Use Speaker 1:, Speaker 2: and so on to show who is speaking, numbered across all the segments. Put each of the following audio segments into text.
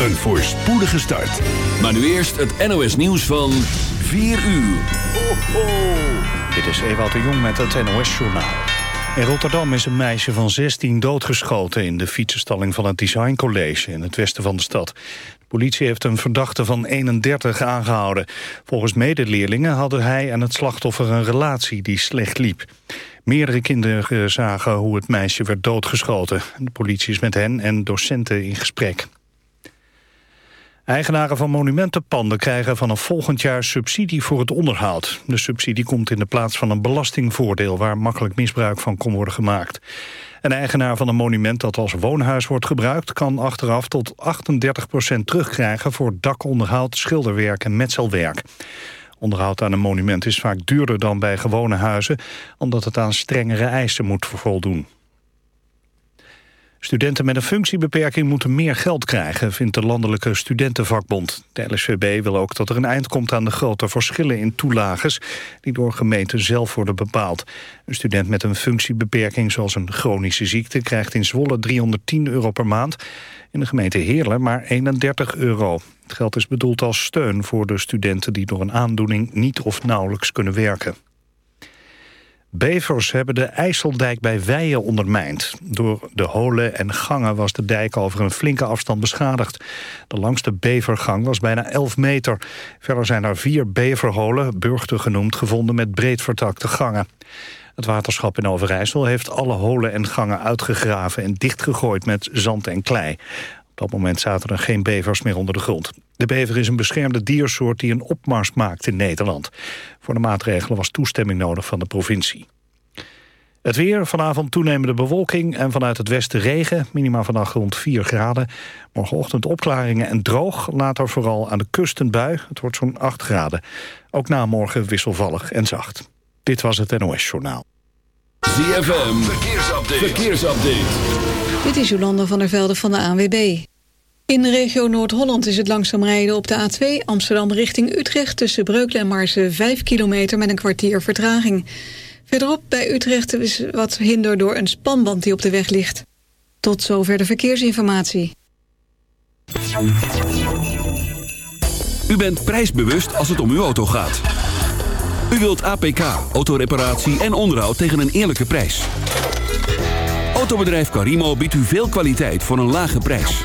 Speaker 1: Een voorspoedige start.
Speaker 2: Maar nu eerst het NOS nieuws van 4 uur. Ho, ho.
Speaker 3: Dit is Ewout de Jong met het NOS Journaal. In Rotterdam is een meisje van 16 doodgeschoten... in de fietsenstalling van het Design College in het westen van de stad. De politie heeft een verdachte van 31 aangehouden. Volgens medeleerlingen hadden hij en het slachtoffer een relatie die slecht liep. Meerdere kinderen zagen hoe het meisje werd doodgeschoten. De politie is met hen en docenten in gesprek. Eigenaren van monumentenpanden krijgen vanaf volgend jaar subsidie voor het onderhoud. De subsidie komt in de plaats van een belastingvoordeel waar makkelijk misbruik van kon worden gemaakt. Een eigenaar van een monument dat als woonhuis wordt gebruikt... kan achteraf tot 38% terugkrijgen voor dakonderhoud, schilderwerk en metselwerk. Onderhoud aan een monument is vaak duurder dan bij gewone huizen... omdat het aan strengere eisen moet voldoen. Studenten met een functiebeperking moeten meer geld krijgen, vindt de Landelijke Studentenvakbond. De LSVB wil ook dat er een eind komt aan de grote verschillen in toelages die door gemeenten zelf worden bepaald. Een student met een functiebeperking zoals een chronische ziekte krijgt in Zwolle 310 euro per maand. In de gemeente Heerlen maar 31 euro. Het geld is bedoeld als steun voor de studenten die door een aandoening niet of nauwelijks kunnen werken. Bevers hebben de IJsseldijk bij Weijen ondermijnd. Door de holen en gangen was de dijk over een flinke afstand beschadigd. De langste bevergang was bijna 11 meter. Verder zijn er vier beverholen, burgten genoemd, gevonden met breed vertakte gangen. Het waterschap in Overijssel heeft alle holen en gangen uitgegraven... en dichtgegooid met zand en klei. Op dat moment zaten er geen bevers meer onder de grond. De bever is een beschermde diersoort die een opmars maakt in Nederland. Voor de maatregelen was toestemming nodig van de provincie. Het weer, vanavond toenemende bewolking en vanuit het westen regen. Minima vannacht rond 4 graden. Morgenochtend opklaringen en droog. Later vooral aan de kust een bui. Het wordt zo'n 8 graden. Ook na morgen wisselvallig en zacht. Dit was het NOS Journaal.
Speaker 2: ZFM, verkeersupdate. verkeersupdate.
Speaker 4: Dit is Jolanda van der Velde van de ANWB. In de regio Noord-Holland is het langzaam rijden op de A2 Amsterdam richting Utrecht... tussen Breukelen en Marsen 5 kilometer met een kwartier vertraging. Verderop bij Utrecht is wat hinder door een spanband die op de weg ligt. Tot zover de verkeersinformatie.
Speaker 2: U bent prijsbewust als het om uw auto gaat. U wilt APK, autoreparatie en onderhoud tegen een eerlijke prijs. Autobedrijf Carimo biedt u veel kwaliteit voor een lage prijs.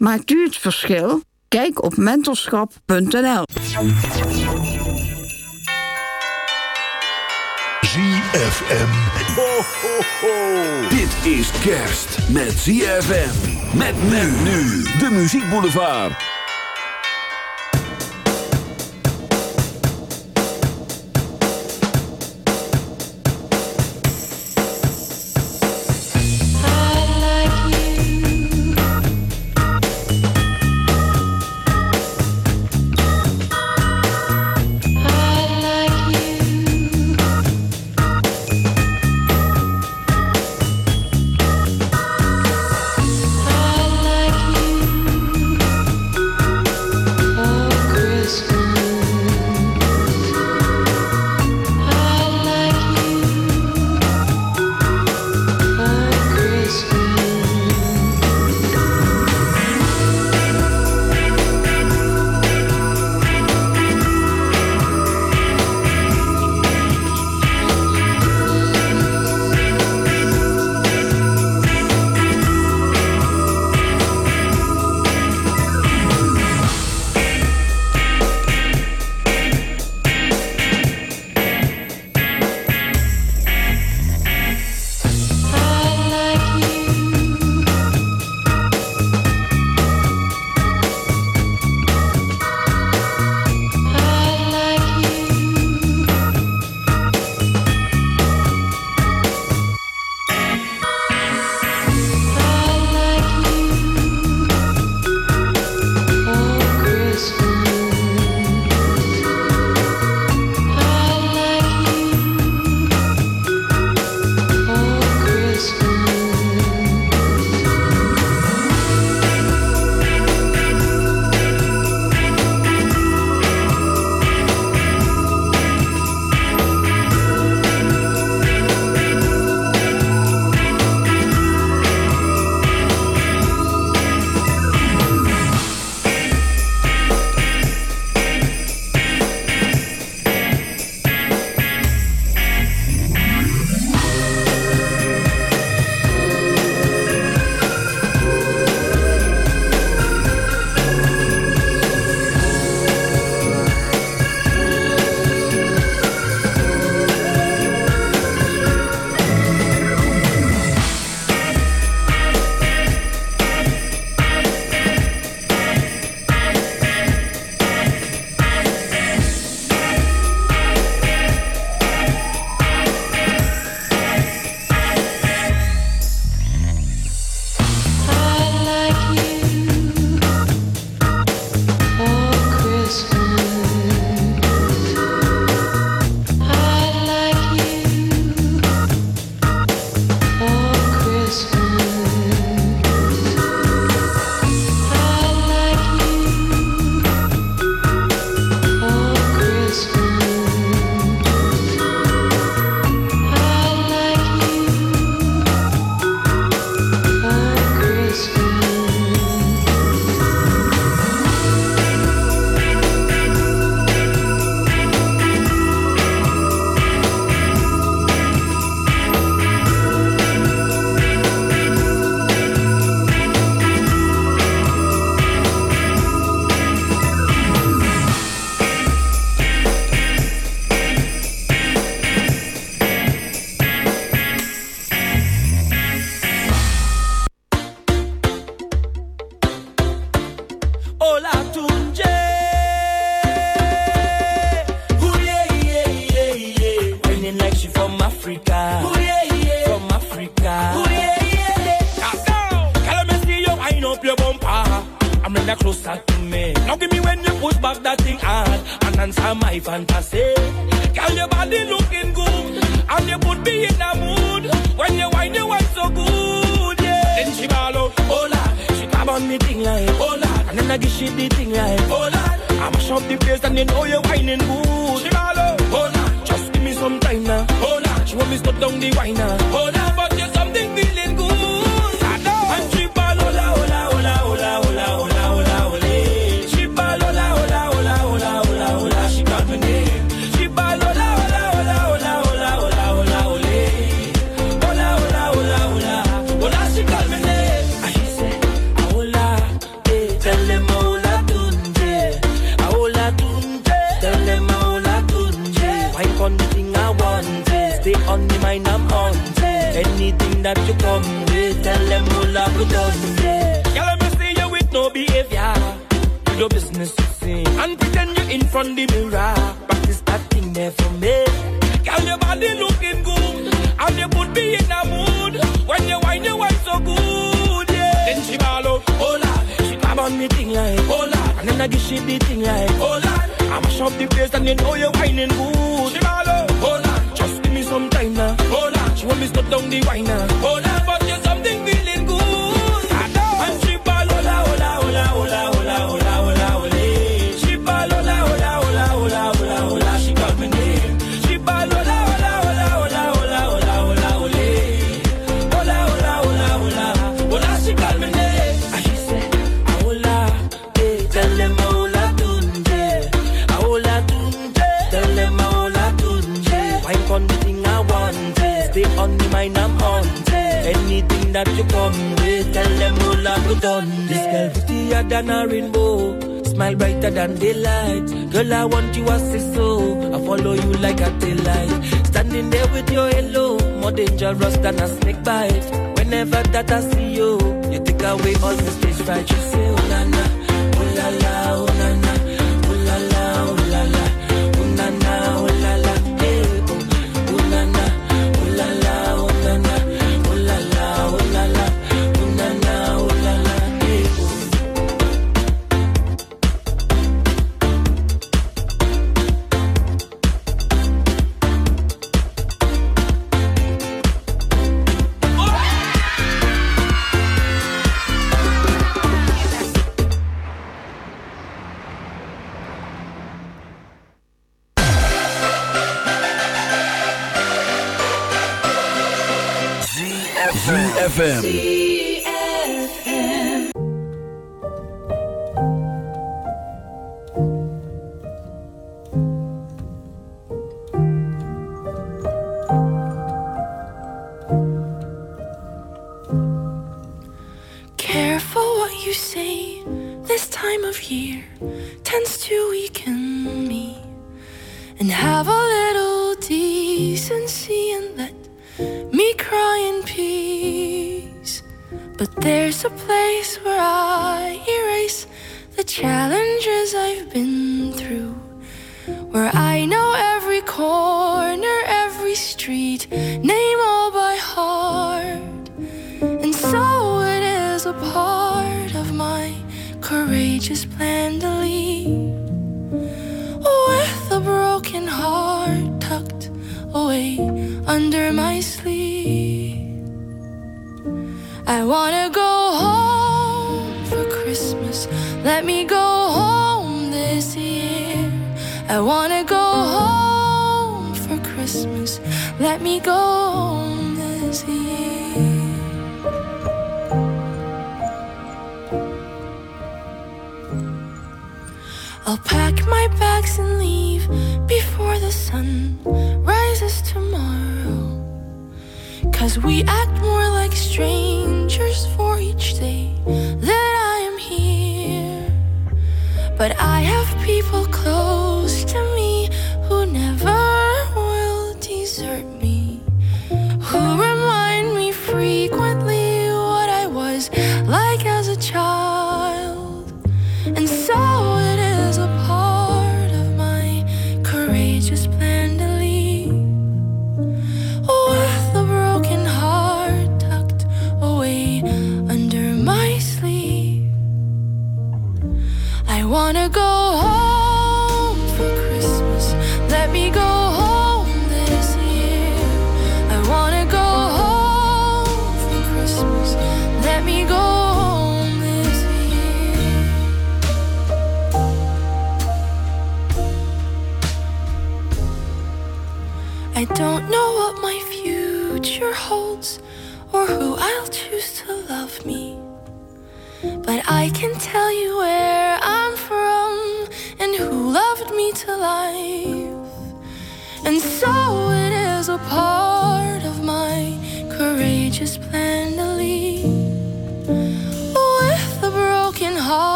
Speaker 5: Maakt u het verschil? Kijk op mentorschap.nl.
Speaker 1: ZFM.
Speaker 2: Ho, ho, ho. Dit is kerst met ZFM. Met men nu. De Muziek Boulevard.
Speaker 6: hungry, tell them you love with us. Girl, Let me see you with no behavior. Do your business, you see, and pretend you're in front the mirror. Practice that thing there for me. Girl, your body looking good, and you put me in a mood when you wine, you wine so good. Yeah. Then she ball out, oh lad, she grab on me thing like, oh lad, and then I give she the thing like, oh lad. I mash up the place and you know you're whining good. She ball out, oh lad, just give me some time now, oh lad. She want me stop down the wine now. Hold that you come with. Tell them all I've done. This girl prettier than a rainbow, smile brighter than daylight. Girl, I want you as a so, I follow you like a tail light. Standing there with your halo, more dangerous than a snake bite. Whenever that I see you, you take away all the stage fright. You say, oh.
Speaker 2: ZFM.
Speaker 7: To place.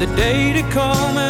Speaker 7: the day to
Speaker 8: come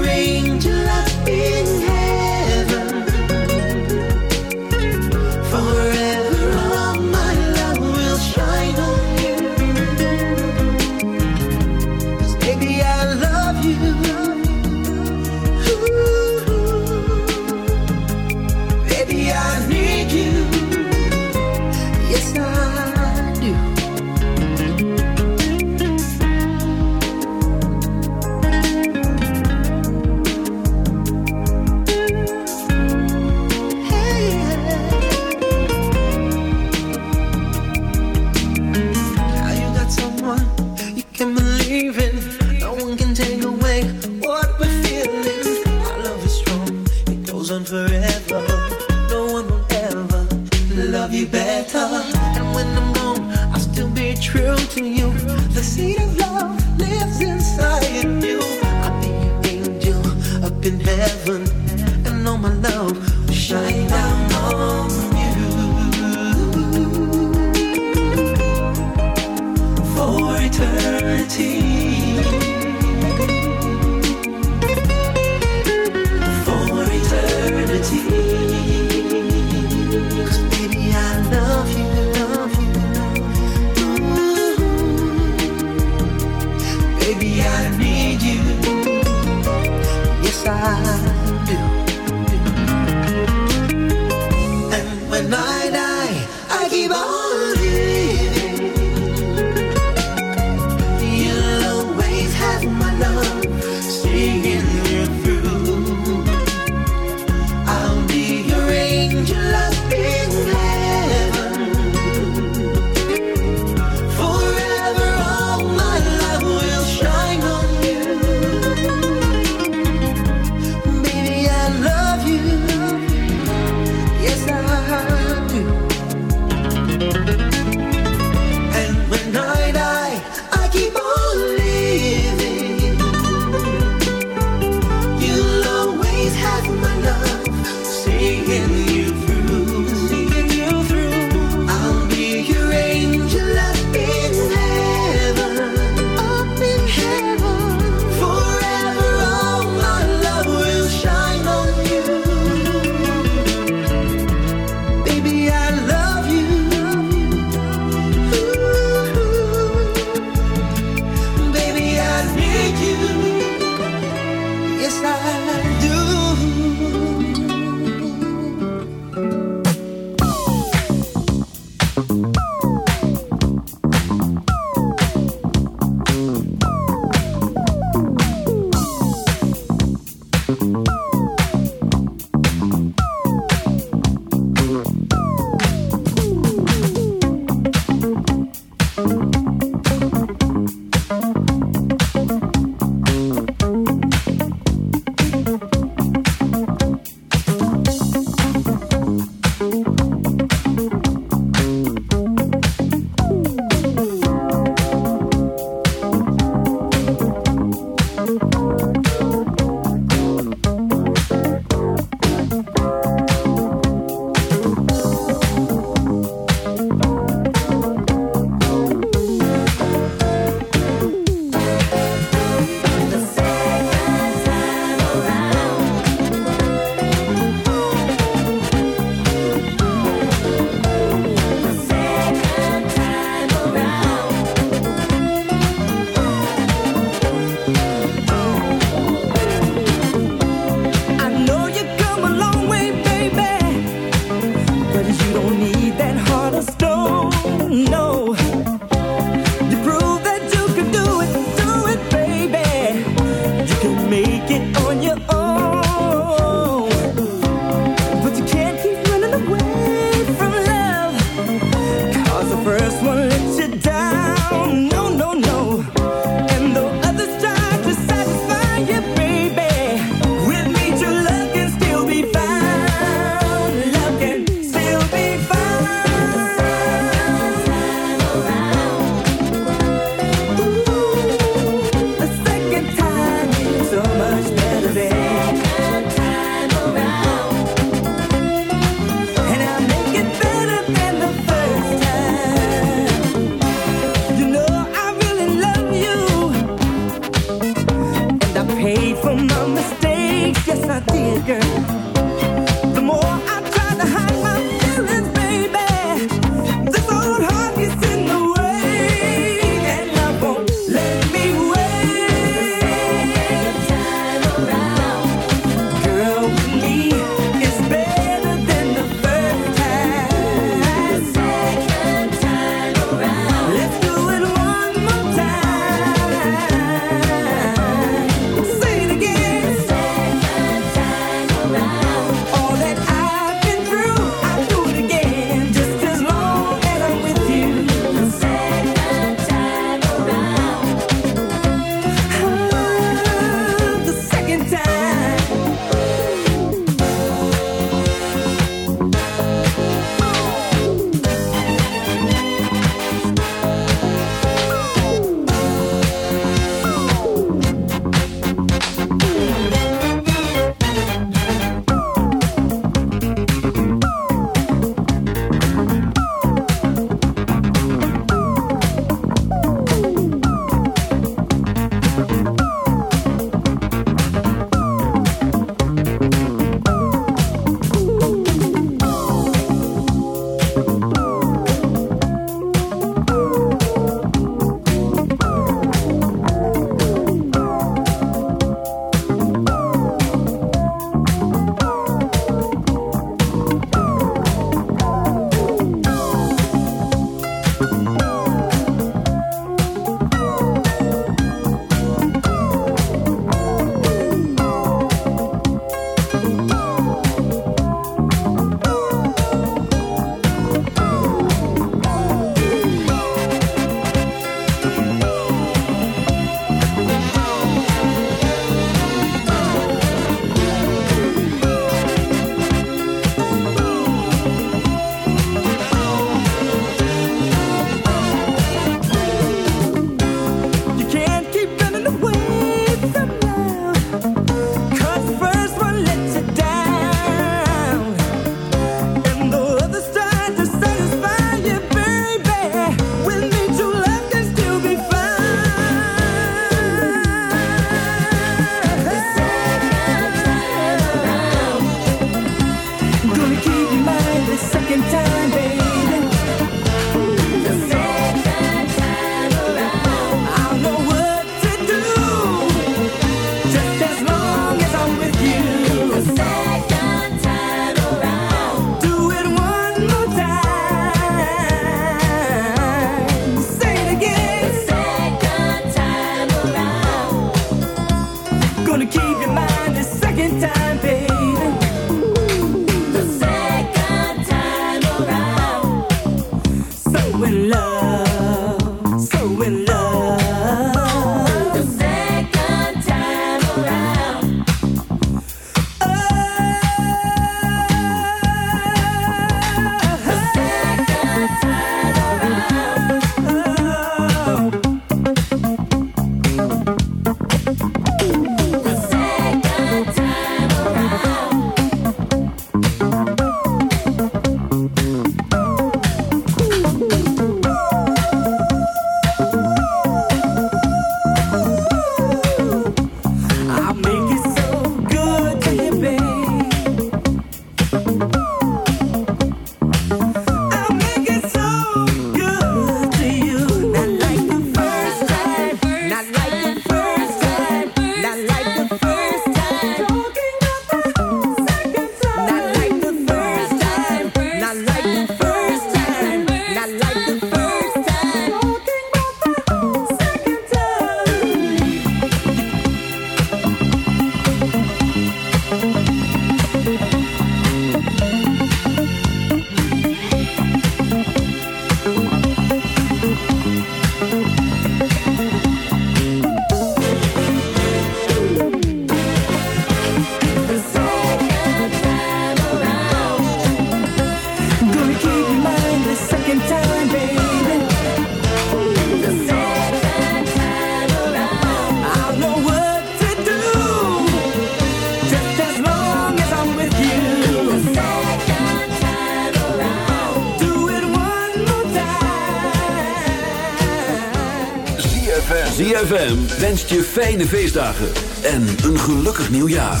Speaker 1: ZFM
Speaker 2: wenst je fijne feestdagen en een gelukkig nieuwjaar.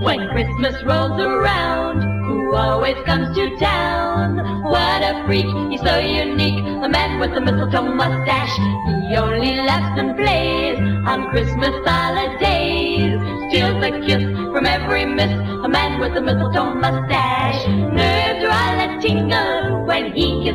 Speaker 9: When Christmas rolls around, who always comes to town? What a freak, he's so unique, a man with a mistletoe mustache. He only laughs and plays on Christmas holidays. Steals a kiss from every miss, a man with a mistletoe mustache.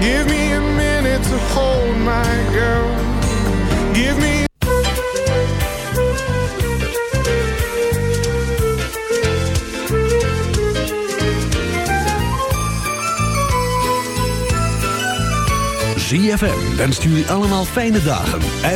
Speaker 10: Give me a minute to hold my girl. Give me
Speaker 1: ZFM wenst jullie allemaal fijne dagen.